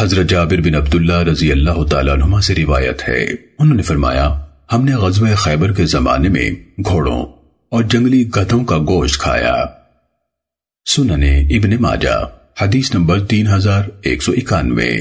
حضرت جابر بن عبداللہ رضی اللہ تعالیٰ عنہ سے روایت ہے۔ انہوں نے فرمایا، ہم نے غزوہ خیبر کے زمانے میں گھوڑوں اور جنگلی گدھوں کا گوشت کھایا۔ سننے ابن ماجہ، حدیث نمبر تین ہزار ایک سو اکانوے۔